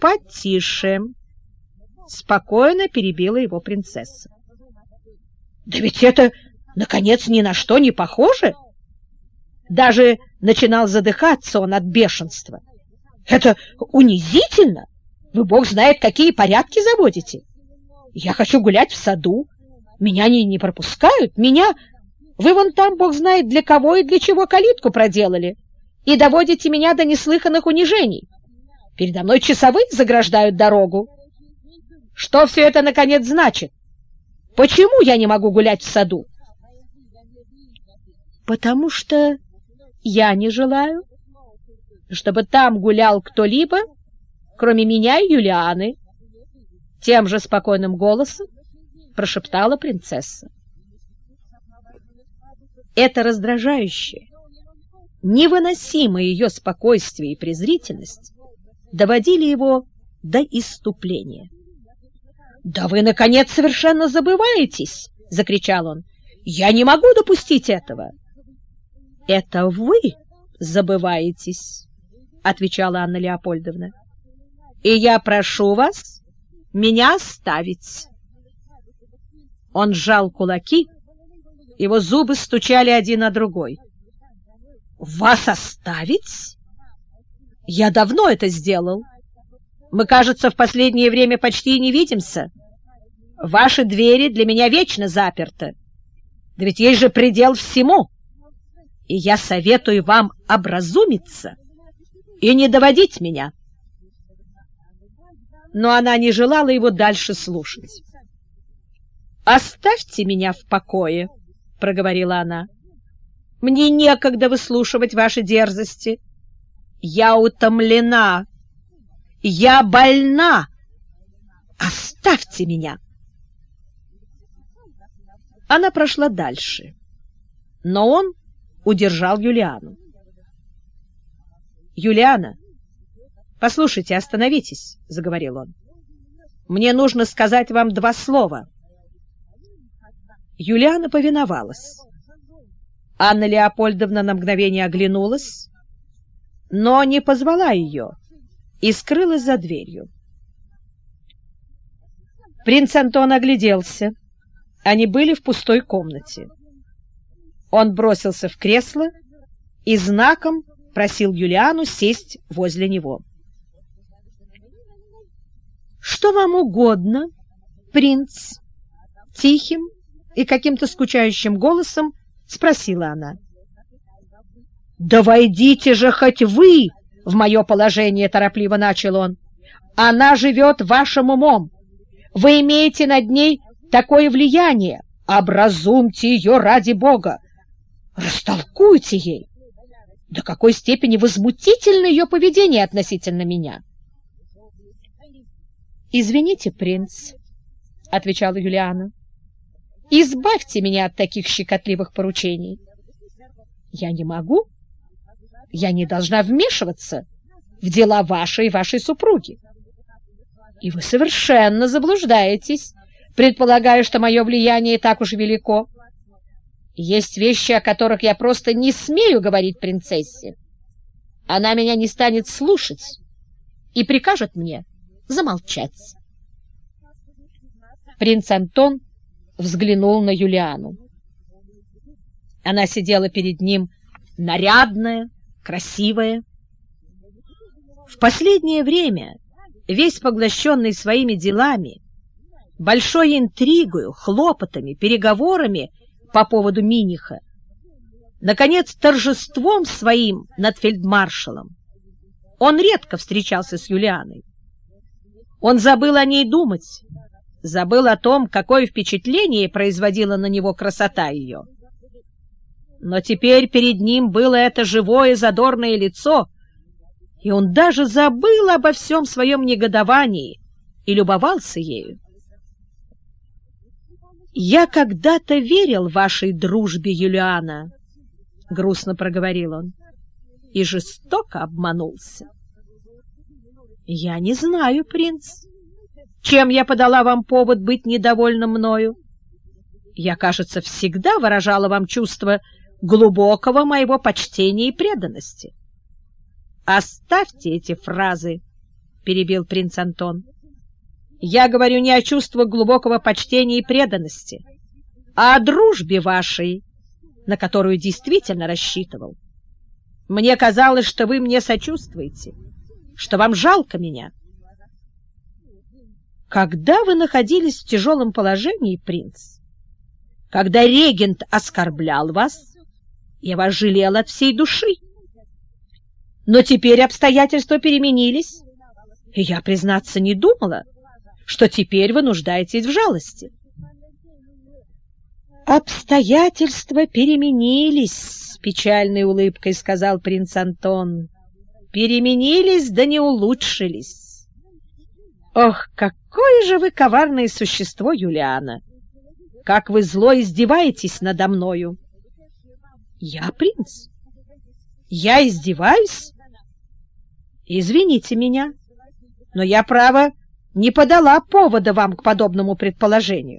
потише, спокойно перебила его принцесса. Да ведь это, наконец, ни на что не похоже. Даже начинал задыхаться он от бешенства. Это унизительно. Вы, бог знает, какие порядки заводите. Я хочу гулять в саду. Меня не, не пропускают. Меня... Вы вон там, бог знает, для кого и для чего калитку проделали. И доводите меня до неслыханных унижений. Передо мной часовые заграждают дорогу. Что все это, наконец, значит? Почему я не могу гулять в саду? Потому что я не желаю, чтобы там гулял кто-либо, кроме меня и Юлианы. Тем же спокойным голосом прошептала принцесса. Это раздражающее, невыносимое ее спокойствие и презрительность доводили его до иступления. «Да вы, наконец, совершенно забываетесь!» — закричал он. «Я не могу допустить этого!» «Это вы забываетесь!» — отвечала Анна Леопольдовна. «И я прошу вас меня оставить!» Он сжал кулаки, его зубы стучали один на другой. «Вас оставить? Я давно это сделал!» Мы, кажется, в последнее время почти не видимся. Ваши двери для меня вечно заперты. Да ведь есть же предел всему. И я советую вам образумиться и не доводить меня. Но она не желала его дальше слушать. «Оставьте меня в покое», — проговорила она. «Мне некогда выслушивать ваши дерзости. Я утомлена я больна! Оставьте меня!» Она прошла дальше, но он удержал Юлиану. «Юлиана, послушайте, остановитесь», — заговорил он. «Мне нужно сказать вам два слова». Юлиана повиновалась. Анна Леопольдовна на мгновение оглянулась, но не позвала ее и скрылась за дверью. Принц Антон огляделся. Они были в пустой комнате. Он бросился в кресло и знаком просил Юлиану сесть возле него. «Что вам угодно, принц?» Тихим и каким-то скучающим голосом спросила она. «Да войдите же хоть вы!» в мое положение, — торопливо начал он. Она живет вашим умом. Вы имеете над ней такое влияние. Образумьте ее ради Бога. Растолкуйте ей. До какой степени возмутительно ее поведение относительно меня. «Извините, принц», — отвечала Юлиана. «Избавьте меня от таких щекотливых поручений». «Я не могу», я не должна вмешиваться в дела вашей и вашей супруги. И вы совершенно заблуждаетесь, предполагая, что мое влияние так уж велико. Есть вещи, о которых я просто не смею говорить принцессе. Она меня не станет слушать и прикажет мне замолчать. Принц Антон взглянул на Юлиану. Она сидела перед ним нарядная, красивая. В последнее время, весь поглощенный своими делами, большой интригою, хлопотами, переговорами по поводу Миниха, наконец, торжеством своим над фельдмаршалом, он редко встречался с Юлианой. Он забыл о ней думать, забыл о том, какое впечатление производила на него красота ее. Но теперь перед ним было это живое задорное лицо, и он даже забыл обо всем своем негодовании и любовался ею. «Я когда-то верил вашей дружбе, Юлиана», — грустно проговорил он, — «и жестоко обманулся». «Я не знаю, принц, чем я подала вам повод быть недовольным мною. Я, кажется, всегда выражала вам чувство глубокого моего почтения и преданности. Оставьте эти фразы — перебил принц Антон. «Я говорю не о чувствах глубокого почтения и преданности, а о дружбе вашей, на которую действительно рассчитывал. Мне казалось, что вы мне сочувствуете, что вам жалко меня». Когда вы находились в тяжелом положении, принц, когда регент оскорблял вас, я вас жалел от всей души. Но теперь обстоятельства переменились, и я, признаться, не думала, что теперь вы нуждаетесь в жалости. «Обстоятельства переменились», — печальной улыбкой сказал принц Антон. «Переменились, да не улучшились. Ох, какое же вы коварное существо, Юлиана! Как вы зло издеваетесь надо мною!» «Я принц? Я издеваюсь? Извините меня, но я, право, не подала повода вам к подобному предположению.